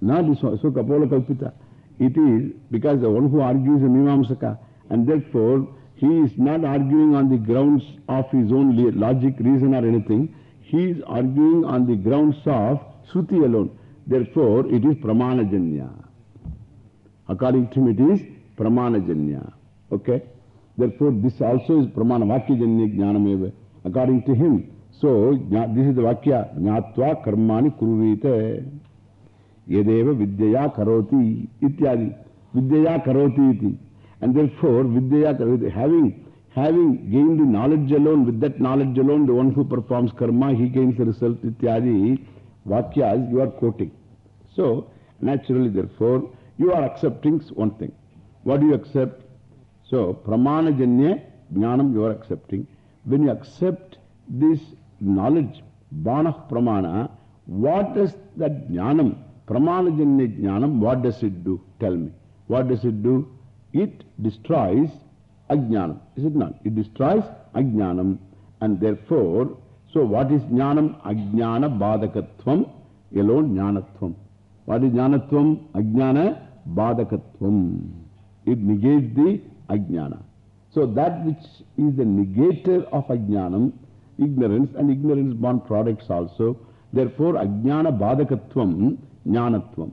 Not one. So Kapola Kalpita. It is because the one who argues is Mimamsaka. And therefore, he is not arguing on the grounds of his own logic, reason or anything. He is arguing on the grounds of Shruti alone. Therefore, it is Pramanajanya. According to him, it is Pramanajanya. Okay? Therefore, this also is Pramana Vakyajanya Jnanameva. According to him. So, this is the Vakya. Jnatva karmani kurvite. Yadeva vidyaya karoti. Ityadi. Karoti iti. And therefore, vidyaya. Having, having gained the knowledge alone, with that knowledge alone, the one who performs karma, he gains the result. Ityadi. Vakyas you are quoting. So, naturally, therefore, you are accepting one thing. What do you accept? So, Pramanajanya Jnanam you are accepting. When you accept this knowledge, Banah Pramana, what does that Jnanam, Pramanajanya Jnanam, what does it do? Tell me. What does it do? It destroys Ajnanam. Is it not? It destroys Ajnanam. And therefore, so what is Jnanam? Ajnana Badakatvam, alone Jnanatvam. What is Jnanatvam? Ajnana Badakatvam. It negates the Ajnana. So that which is the negator of Ajnanam, ignorance and ignorance born products also. Therefore, Ajnana Badakatvam, Jnanatvam.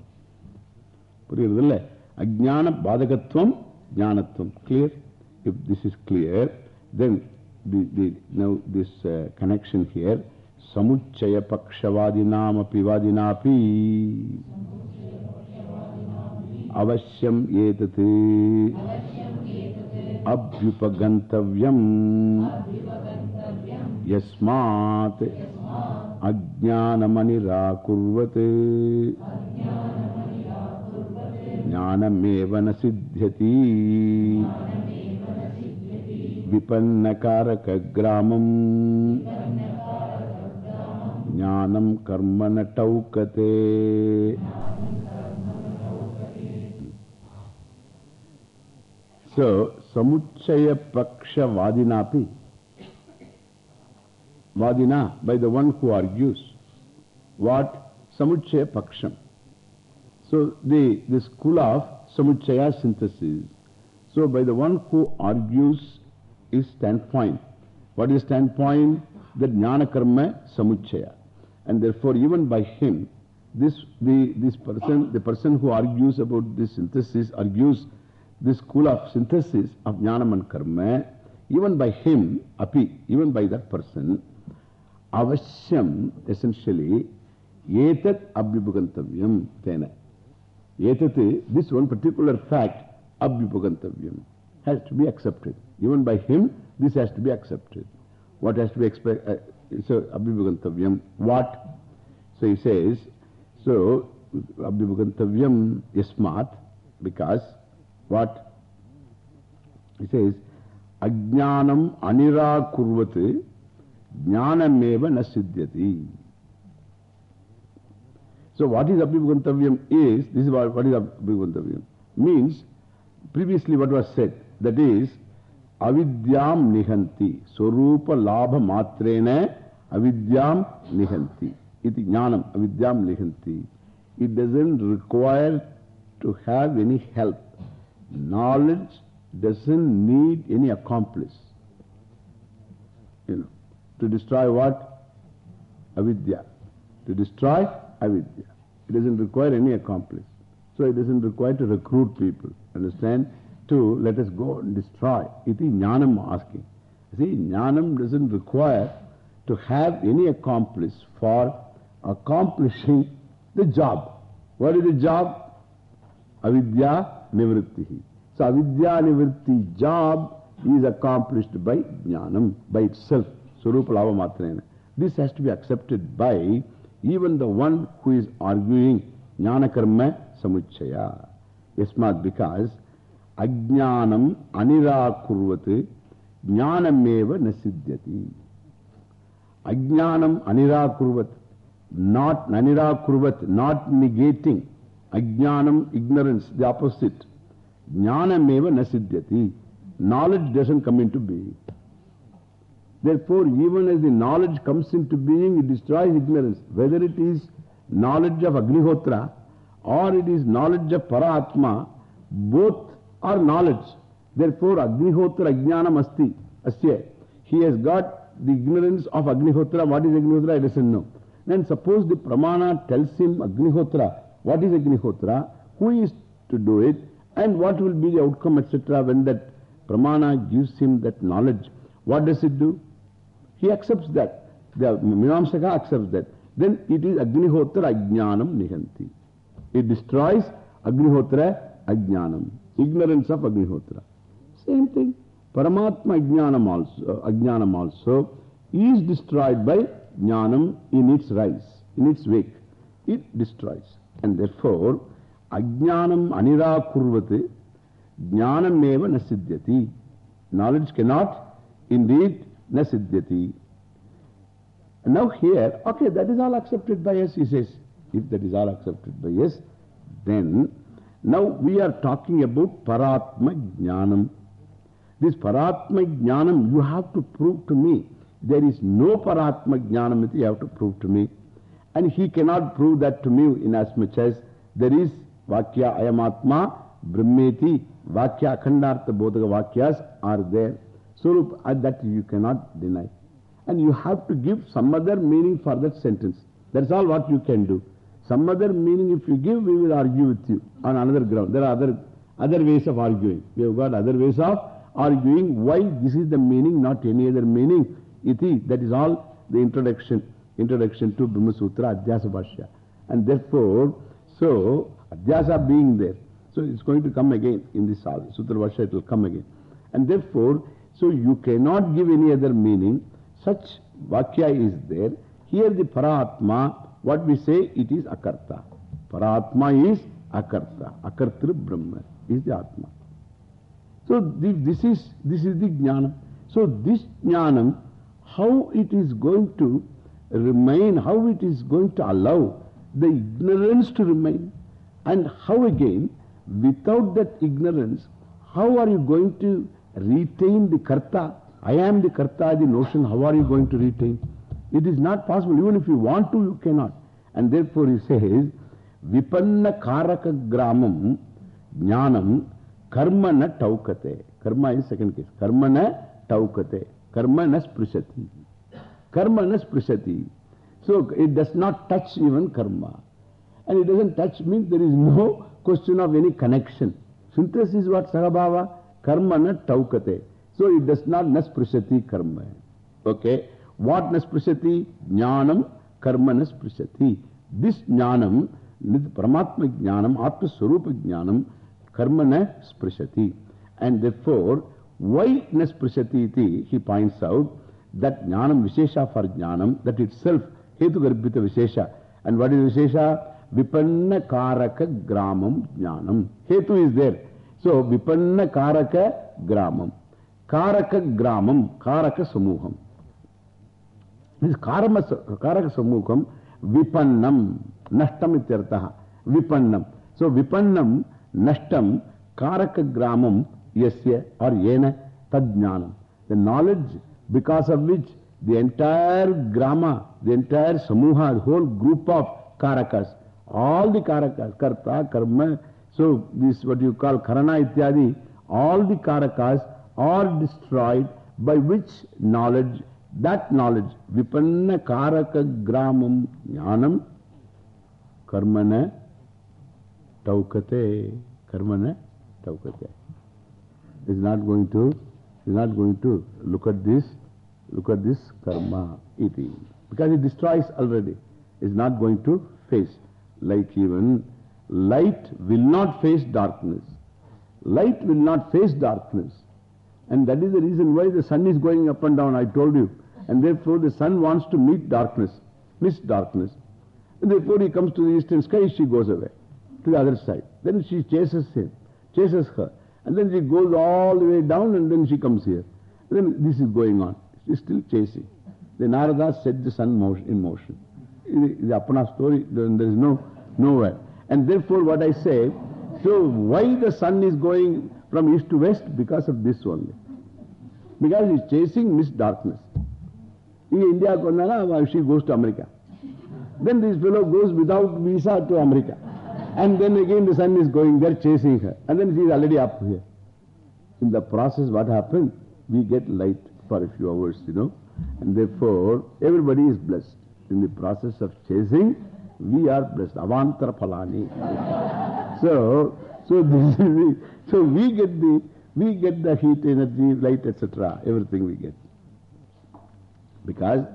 Puriyadhilla? Ajnana Badakatvam, Jnanatvam. Clear? If this is clear, then the, the, now this uh, connection here, Samuchaya Pakshavadinam api vadinapi Avashyam etati Abhyupagantavyam Yasmat Ajnanamanirakurvate Jnanameva nasidhyati Vipannakarakagramam Jnanam karmana taukate So, Samuchaya Paksha Vadinapi. Vadina, by the one who argues. What? Samuchaya Paksham. So, the, the school of Samuchaya synthesis. So, by the one who argues is standpoint. What is standpoint? That Jnana Karma Samuchaya. And therefore, even by him, this, the, this person, the person who argues about this synthesis, argues this school of synthesis of Jnanam and Karma, even by him, api, even by that person, avashyam, essentially, etat abhibugantavyam, tena. Etat, this one particular fact, abhibugantavyam, has to be accepted. Even by him, this has to be accepted. What has to be expected? Uh, so, abhibugantavyam, what? So he says, so, abhibugantavyam yasmat, because what? He says, Ajnanam kurvati jnanameva nasiddhyati. So what is Abhibugantavyam is, this is what, what is Abhibugantavyam. Means, previously what was said, that is, avidyam nihanti, sorupa labha matrena avidyam nihanti. Iti jnanam, avidyam nihanti. It doesn't require to have any help. Knowledge doesn't need any accomplice. You know, to destroy what? Avidya. To destroy avidya. It doesn't require any accomplice. So it doesn't require to recruit people. Understand? To let us go and destroy. Iti jnanam asking. See, jnanam doesn't require to have any accomplice for accomplishing the job. What is the job? Avidya nivrittihi. So avidya nivritti job is accomplished by jnanam, by itself. Surupa lava matrena. This has to be accepted by even the one who is arguing jnana karma samuchaya. Yasmat because ajnanam anirakurvat jnanameva nasidyati. Ajnanam anirakurvat. Not anirakurvat, not negating. Ajnanam, ignorance, the opposite. Jnanameva nasidyati. Knowledge doesn't come into being. Therefore, even as the knowledge comes into being, it destroys ignorance. Whether it is knowledge of Agnihotra or it is knowledge of Paratma, both are knowledge. Therefore, Agnihotra Ajnanam Asti. Asya. He has got the ignorance of Agnihotra. What is Agnihotra? He doesn't know. Then suppose the Pramana tells him Agnihotra. What is Agnihotra? Who is to do it? And what will be the outcome, etc. when that Pramana gives him that knowledge. What does it do? He accepts that. The Mimamsaka accepts that. Then it is Agnihotra Ajnanam Nihanti. It destroys Agnihotra Ajnanam. Ignorance of Agnihotra. Same thing. Paramatma Ajnanam also, Ajnanam also is destroyed by Jnanam in its rise, in its wake. It destroys. And therefore, Ajnanam Anirakurvati Jnanam eva nasiddhyati. Knowledge cannot indeed nasiddhyati. Now here, okay, that is all accepted by us, he says. If that is all accepted by us, then now we are talking about Paratma Jnanam. This Paratma Jnanam, you have to prove to me. There is no Paratma Jnanam, you have to prove to me. And he cannot prove that to me in as much as there is Vakya Ayamatma, Brahmeti, Vakya, Akhandartha Bodhaka Vakyas are there. So uh, that you cannot deny. And you have to give some other meaning for that sentence. That's all what you can do. Some other meaning if you give, we will argue with you on another ground. There are other, other ways of arguing. We have got other ways of arguing why this is the meaning, not any other meaning. Iti, that is all the introduction, introduction to Brahma Sutra, Adhyasa Bhashya. And therefore, so, Adhyasa being there, so it's going to come again in this Sutra Bhashya, it will come again. And therefore, so you cannot give any other meaning. Such Vakya is there. Here the Paratma, what we say, it is Akarta. Paratma is Akarta. Akartra Brahma is the Atma. So this, is, this is the Jnanam. So this Jnanam, how it is going to remain, how it is going to allow the ignorance to remain, and how again, without that ignorance, how are you going to retain the Karta? I am the Karta, the notion, how are you going to retain? It is not possible. Even if you want to, you cannot. And therefore he says, Vipanna Karaka Gramam Jnanam Karma na taukate. Karma is second case. Karma na taukate. Karma na sprishati. Karma na sprishati. So it does not touch even karma. And it doesn't touch means there is no question of any connection. Synthesis is what Sahabhava? Karma na taukate. So it does not nasprishati karma. Okay. What nasprishati? Jnanam karma nasprishati. This jnanam, Paramatma jnanam, Atma Swarupa jnanam, karma na sprishati. And therefore, why nasprishati iti, he points out that jnanam vishesha for jnanam, that itself, hetu garbhita vishesha. And what is vishesha? Vipanna karaka gramam jnanam. Hetu is there. So, vipanna karaka gramam. Karaka gramam, karaka samuham. This karma, karaka samuham, vipannam, nashtam ityartaha. Vipannam. So, vipannam, nashtam, karaka gramam, yasya or yena tadjnanam. The knowledge because of which the entire grama, the entire samuha, the whole group of karakas, all the karakas, karta, karma, so this what you call karana ityadi, all the karakas are destroyed by which knowledge, that knowledge, vipanna karaka gramam jnanam karmana taukate, karmana taukate. Is not going to, is not going to look at this, look at this karma iti. Because it destroys already. Is not going to face. Like even light will not face darkness. Light will not face darkness. And that is the reason why the sun is going up and down, I told you. And therefore the sun wants to meet darkness, miss darkness. And therefore he comes to the eastern sky, she goes away to the other side. Then she chases him, chases her. And then she goes all the way down and then she comes here. Then this is going on. She's still chasing. The Narada set the sun motion, in motion. The Apana story, there is no, nowhere. And therefore what I say, so why the sun is going from east to west? Because of this only. Because he's chasing Miss Darkness. In India, she goes to America. Then this fellow goes without visa to America. And then again the sun is going there chasing her. And then she is already up here. In the process, what happens? We get light for a few hours, you know. And therefore, everybody is blessed. In the process of chasing, we are blessed. Avantara Palani. so, so, this is the, so we get the, we get the heat, energy, light, etc. Everything we get. Because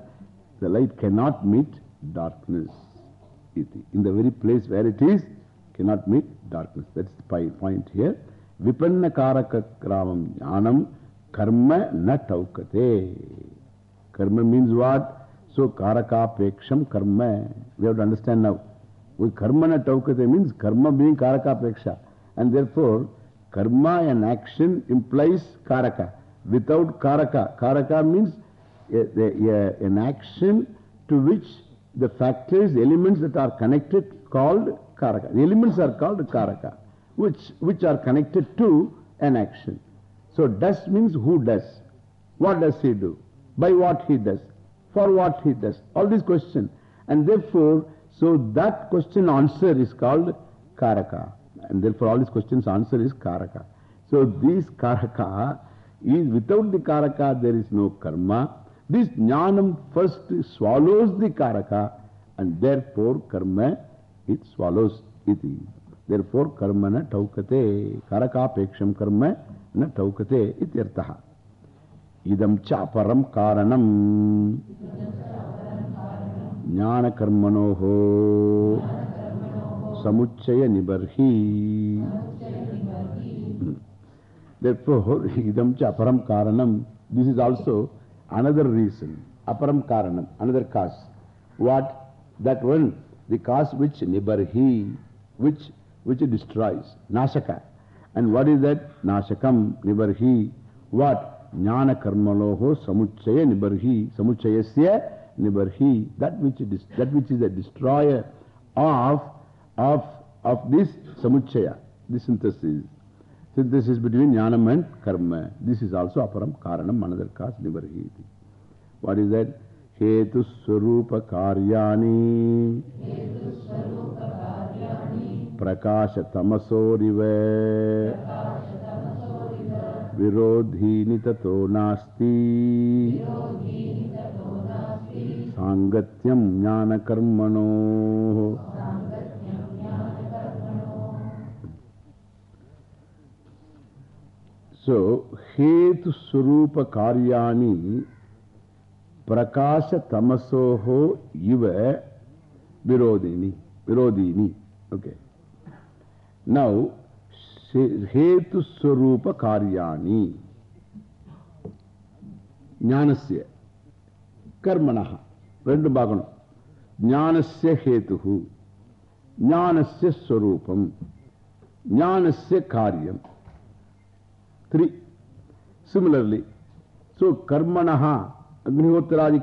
the light cannot meet darkness. In the very place where it is, cannot meet darkness. That's the point here. Vipanna karaka kramam jnanam karma na taukate. Karma means what? So karaka peksham karma. We have to understand now. Karma na taukate means karma being karaka peksha. And therefore, karma and action implies karaka. Without karaka, karaka means a, a, a, an action to which the factors, elements that are connected called karaka. The elements are called karaka, which, which are connected to an action. So, does means who does. What does he do? By what he does. For what he does. All these questions. And therefore, so that question answer is called karaka. And therefore, all these questions answer is karaka. So, this karaka is without the karaka, there is no karma. This jnanam first swallows the karaka and therefore karma it swallows iti. Therefore karma na taukate karaka peksham karma na taukate ityartaha. Idam cha param karanam jnana karmanoho samuchaya nibarhi. Therefore, idam cha param karanam, this is also another reason, aparam karanam, another cause. What? That one, the cause which nibarhi, which, which destroys, nasaka. And what is that? Nashakam, nibarhi. What? Jnana karmaloho samuchaya nibarhi, samuchayasya nibarhi. That which, is, that which is the destroyer of, of, of this samuchaya, this synthesis. Synthesis between jnanam and karma. This is also aparam karanam, another cause, nibarhi. What is that? Hetu swarupa karyani prakasha tamasoriva virodhini tato nasti sangatyam jnana karmano. So, Hetu Surupa Karyani Jnanasya Karmanaha. Rendu Bhaganam. Jnanasya Hetuhu. Jnanasya Surupam. Jnanasya Karyam. Three. Similarly, so karmanaha, agnihotradi.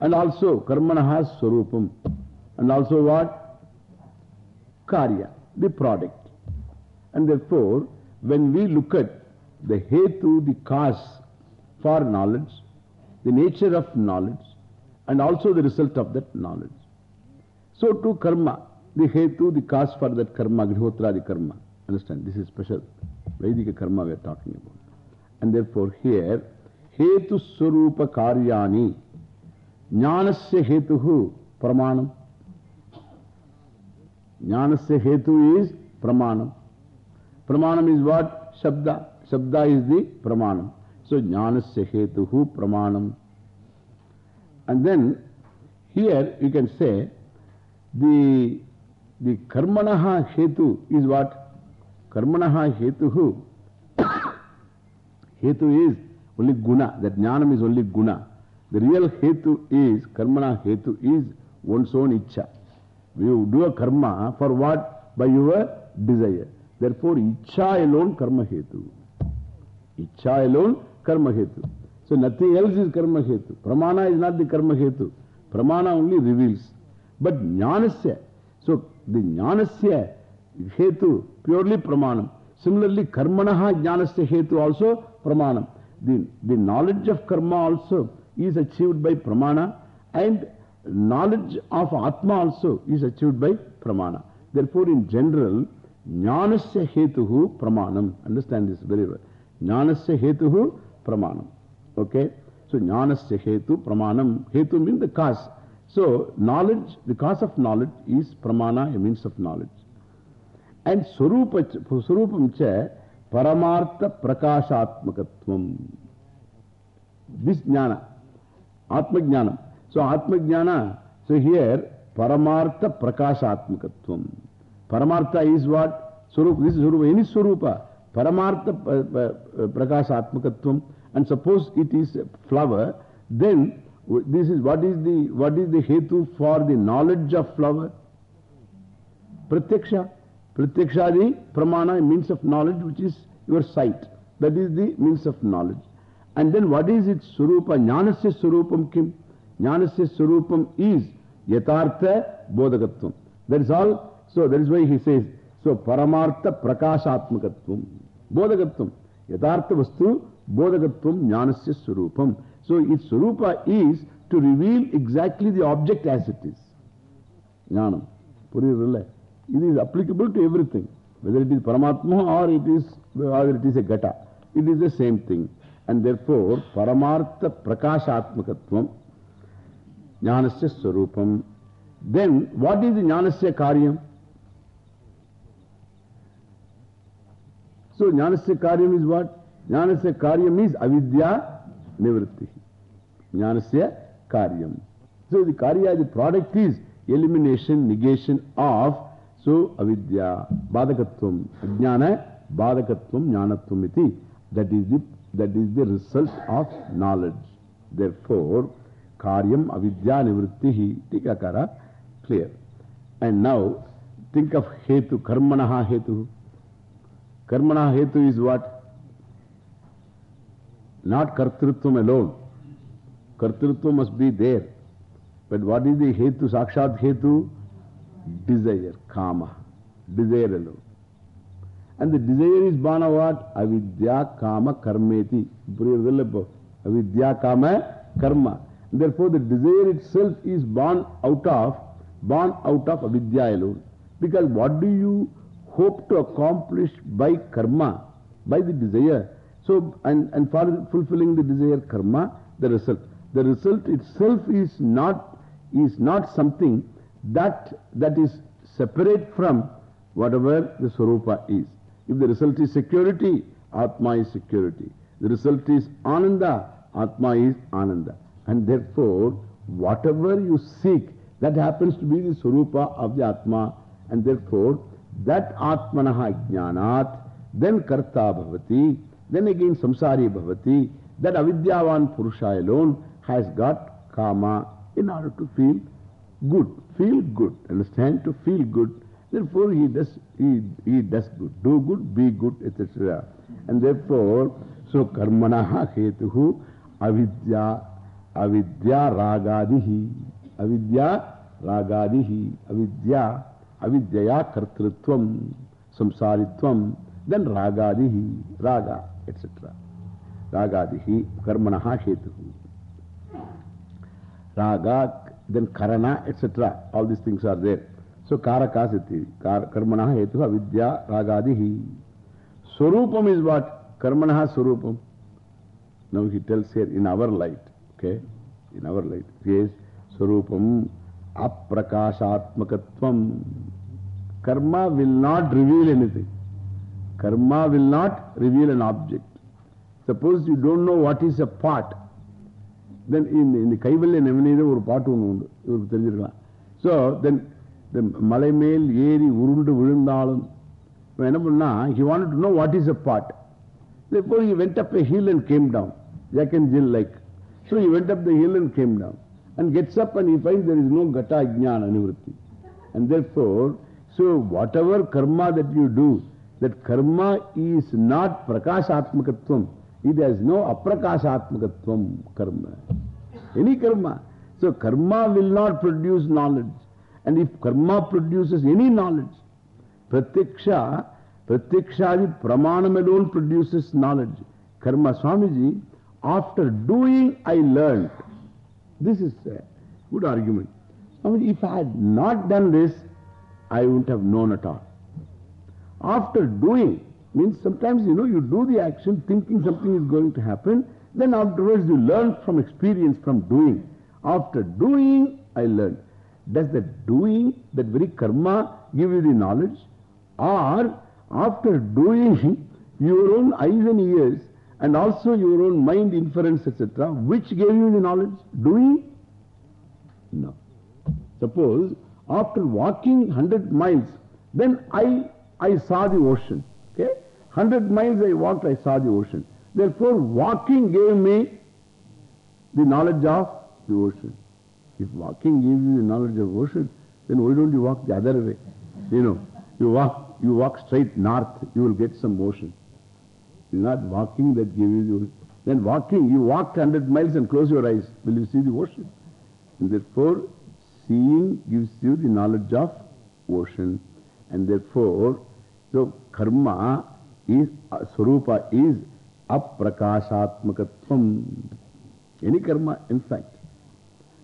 And also karmanaha swarupam. And also what? Karya, the product. And therefore, when we look at the hetu, the cause for knowledge, the nature of knowledge, and also the result of that knowledge. So to karma, the hetu, the cause for that karma, agnihotradi karma. Understand? This is special Vedika karma we are talking about. And therefore here, Hetu Swarupa Karyani Jnanasya Hetuhu Pramanam. Jnanasya Hetu is Pramanam. Pramanam is what? Shabda. Shabda is the Pramanam. So Jnanasya Hetuhu Pramanam. And then here you can say the, the Karmanaha Hetu is what? Karmanaha hetuhu. Hetu is only guna. That jnanam is only guna. The real hetu is, karmana hetu is one's own icha. You do a karma for what? By your desire. Therefore, icha alone karma hetu. Icha alone karma hetu. So nothing else is karma hetu. Pramana is not the karma hetu. Pramana only reveals. But jnanasya. So the jnanasya hetu purely pramanam. Similarly, karmanaha jnanasya hetu also pramanam. The, the knowledge of karma also is achieved by pramana and knowledge of Atma also is achieved by pramana. Therefore, in general, jnanasya hetuhu pramanam. Understand this very well. Jnanasya hetuhu pramanam. Okay? So, jnanasya hetu pramanam. Hetu means the cause. So, knowledge, the cause of knowledge is pramana, a means of knowledge. This is what is the, what is the hetu for the knowledge of flower? Pratyaksha. Pratyakshadi pramana, means of knowledge, which is your sight. That is the means of knowledge. And then what is its surupa? Jnanasya surupam kim? Jnanasya surupam is yatartha bodhagatvam. That is all. So that is why he says, so paramartha prakashatmakatvam. Bodhagatvam. Yatartha vastu bodhagatvam jnanasya surupam. So its surupa is to reveal exactly the object as it is. Jnanam. Puriyadilla. It is applicable to everything. Whether it is Paramatma or it is, or it is a Gata. It is the same thing. And therefore, Paramartha Prakashatmakatvam, Jnanasya Swarupam. Then, what is the Jnanasya Karyam? So, Jnanasya Karyam is what? Jnanasya Karyam is Avidya Nivritti. Jnanasya Karyam. So, the Karya, the product is elimination, negation of So, avidya, badakatvam, ajnana, badakatvam, jnanatvam iti. That is the, that is the result of knowledge. Therefore, karyam avidya nivrittihi, tikakara, clear. And now, think of hetu, karmanaha hetu. Karmanaha hetu is what? Not kartrutvam alone. Kartrutvam must be there. But what is the hetu, sakshat hetu? Desire, kama, desire alone. And the desire is born of what? Avidya, kama, karmeti. Avidya, kama, karma. Therefore, the desire itself is born out of, born out of avidya alone. Because what do you hope to accomplish by karma? By the desire. So, and, and for fulfilling the desire karma, the result. The result itself is not, is not something that, that is separate from whatever the Swarupa is. If the result is security, Atma is security. The result is Ananda, Atma is Ananda. And therefore, whatever you seek, that happens to be the Swarupa of the Atma. And therefore, that Atmanaha Jnanat, then Karta Bhavati, then again Samsari Bhavati, that Avidyavan Purusha alone has got Kama in order to feel good, feel good, understand? To feel good. Therefore, he does, he, he does good, do good, be good, etc. And therefore, so karmanaha hetuhu avidya, avidya ragadihi, avidya ragadihi, avidya, avidyaya kartrutvam, samsaritvam, then ragadihi, raga, etc. Ragadihi, karmanaha hetuhu. Raga then karana, etc. All these things are there. So karaka karakasiti, kar, karmanaha hetu avidya ragadihi. Swarupam is what? Karmanaha swarupam. Now he tells here in our light, okay? In our light. Yes, swarupam aprakashatmakatvam. Karma will not reveal anything. Karma will not reveal an object. Suppose you don't know what is a pot then in the, in the Kaivalya Navaneetam or part one, you will So then the Malay male, Yeri, Urundu, Virundalam. He wanted to know what is a part. Therefore, he went up a hill and came down, Jack and Jill like. So he went up the hill and came down and gets up and he finds there is no Gata Jnana Nivritti. And therefore, so whatever karma that you do, that karma is not prakashatmakatvam. It has no aprakashatmakatvam karma. Any karma. So karma will not produce knowledge. And if karma produces any knowledge, pratyaksha, pratyakshadi pramanam alone produces knowledge. Karma Swamiji, after doing I learned. This is a good argument. I mean, if I had not done this, I wouldn't have known at all. After doing, means sometimes you know you do the action thinking something is going to happen, then afterwards you learn from experience from doing. After doing, I learned. Does that doing, that very karma, give you the knowledge? Or after doing, your own eyes and ears and also your own mind inference, etc., which gave you the knowledge? Doing? No. Suppose after walking 100 miles, then I, I saw the ocean. Okay? 100 miles I walked, I saw the ocean. Therefore, walking gave me the knowledge of the ocean. If walking gives you the knowledge of ocean, then why don't you walk the other way? You know, you walk, you walk straight north, you will get some ocean. It's not walking that gives you. Then walking, you walk 100 miles and close your eyes. Will you see the ocean? And therefore, seeing gives you the knowledge of ocean. And therefore, so karma is, uh, swarupa is aprakashatmakatvam. Any karma, in fact.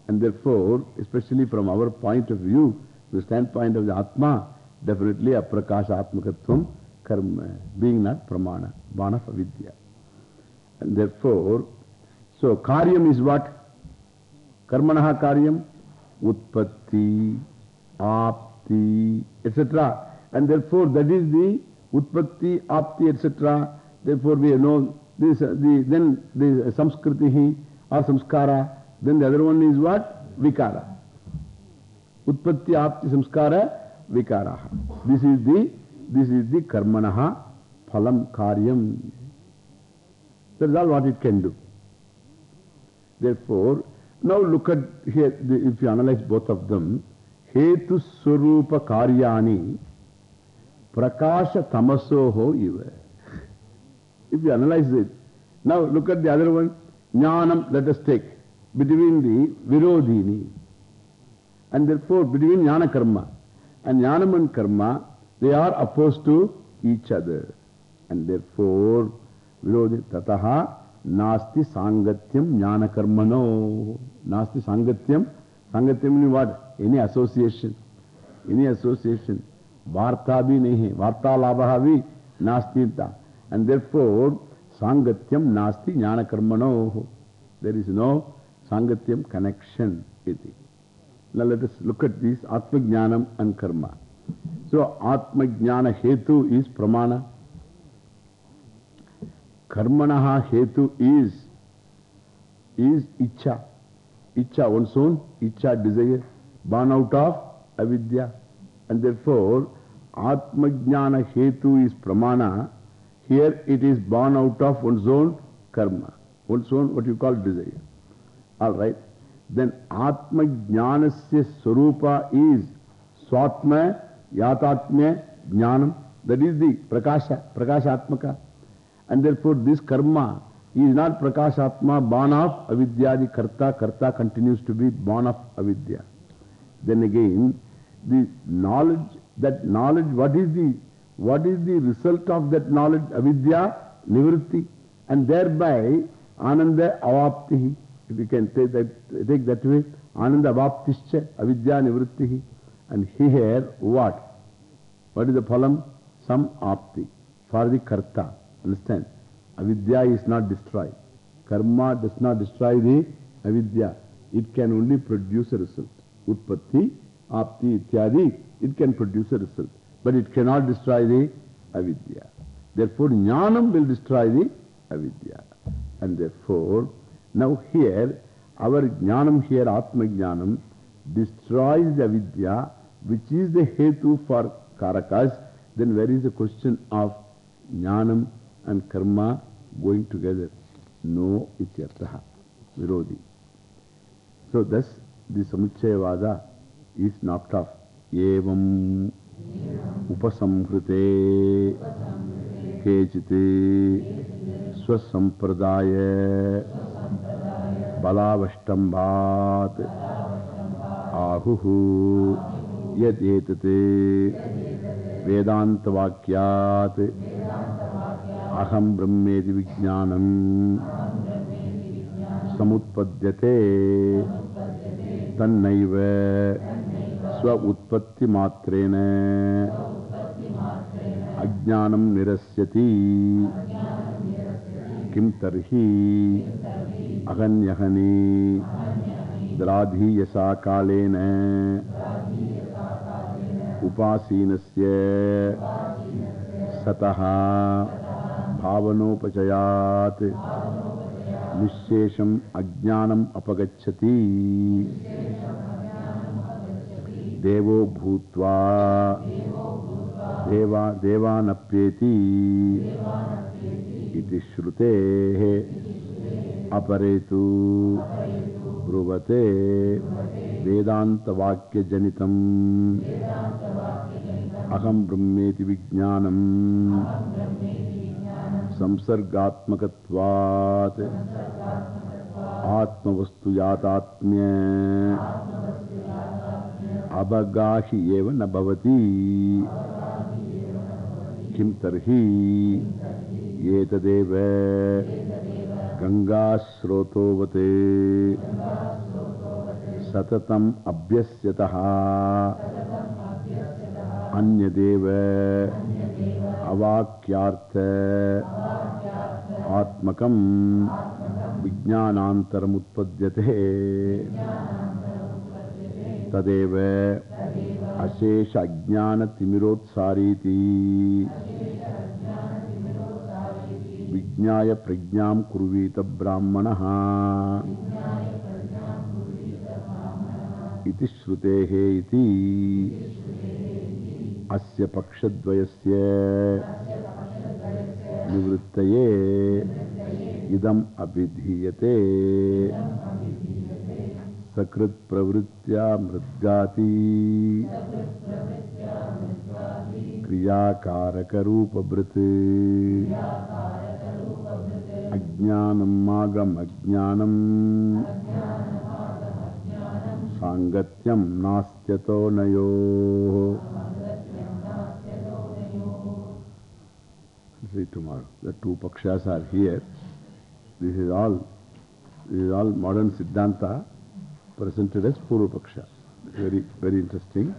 And therefore, especially from our point of view, the standpoint of the Atma, definitely aprakashatmakatvam karma, being not pramana, vana avidya. And therefore, so karyam is what? Karmanaha karyam, utpatti, apti, etc. And therefore, that is the utpatti, apti, etc. Therefore, we know this, the, then the samskritihi or samskara. Then the other one is what? Vikara. Utpatti, apti, samskara, vikaraha. This is the, this is the karmanaha phalam karyam. That is all what it can do. Therefore, now look at here, the, if you analyze both of them, Hetu Swarupa Karyani Prakasha Tamasoho Iva. If you analyze it, now look at the other one, Jnanam, let us take, between the Virodhini. And therefore, between Jnana Karma and Jnanam and Karma, they are opposed to each other. And therefore, Virodhi Tataha Nasti Sangatyam Jnana Karmano. Nasti Sangatyam. Sangatyam means what? Any association. Any association. Varta bhi nahi hai. Varta bhi nasti. And therefore, Sangatyam Nasti Jnana Karmano. There is no Sangatyam connection. Iti. Now let us look at this Atma Jnanam and Karma. So, Atma Jnana Hetu is Pramana. Karmanaha Hetu is, is Icha. Icha, one's own Icha desire, born out of Avidya. And therefore, Atma Jnana Hetu is Pramana. Here it is born out of one's own karma, one's own what you call desire. Alright. Then Atma Jnanasya Swarupa is Swatma Yatatmya Jnanam. That is the Prakasha, Prakashatmaka. And therefore this karma is not Prakashatma, born of avidya. The karta, karta continues to be born of avidya. Then again, the knowledge, that knowledge, what is the, what is the result of that knowledge? Avidya, nivritti. And thereby, ananda avaptihi. If you can take that, take that way, ananda avaptischa, avidya nivrittihi. And here, what? What is the phalam? Some apti for the karta. Understand? Avidya is not destroyed. Karma does not destroy the avidya. It can only produce a result. Utpatti, apti, it can produce a result. But it cannot destroy the avidya. Therefore, jnanam will destroy the avidya. And therefore, now here, our jnanam here, atma jnanam, destroys the avidya, which is the hetu for karakas. Then where is the question of jnanam and karma going together? No, it is ityartaha, virodhi. So thus, the samuchayavada is knocked off. Evam upasamhrite kechite swasampradaya balavashtambat ahuhu yad etate vedantavakyat aham brahmeti vijnanam samutpadyate तन्नैव अज्ञान उत्पत्ति कि अहन्यहनी निरस्यति। किं तर्हि? अहन्यहनि द्राधीयसा कालेन उपासीनस्य। सतः। भावनोपचयात् Devanapyeti Iti Shrutehe Aparetu Bruvate Vedanta Vakya Janitam Aham Brahmeti Vijnanam संसर्गात्मकत्वात्। आत्मवस्तु यातात्म्य अवगाहि एव न भवति। किं तर्हि? एतदेव गङ्गास्रोतोवते। अभ्यस्यतः। अन्यदेव अवाक्यार्थ। आत्मकं विज्ञानान्तरमुत्पद्यते। तदेव अशेष अज्ञानतिमिरोत्सारीति विज्ञाय प्रज्ञां अस्य पक्षद्वयस्य निवृत्तये इदम् अभिधीयते। सकृत्प्रवृत्त्या मृद्गाति। क्रियाकारकरूपभृत्। अज्ञानम् आगमज्ञानम् साङ्गत्यं See tomorrow. The two Pakshas are here. This is all, this is all modern Siddhanta presented as Purva Paksha. Very, very interesting.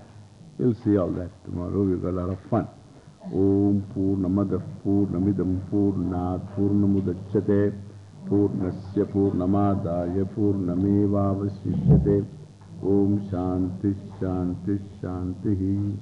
We'll see all that tomorrow. We've got a lot of fun. Om Purnamada Purnamidam Purnat Purnamudachyate Purnasya Purnamadaya Purnameva Vasishyate Om Shanti Shanti Shanti